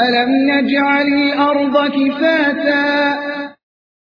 ألم نجعل الأرض كفاتا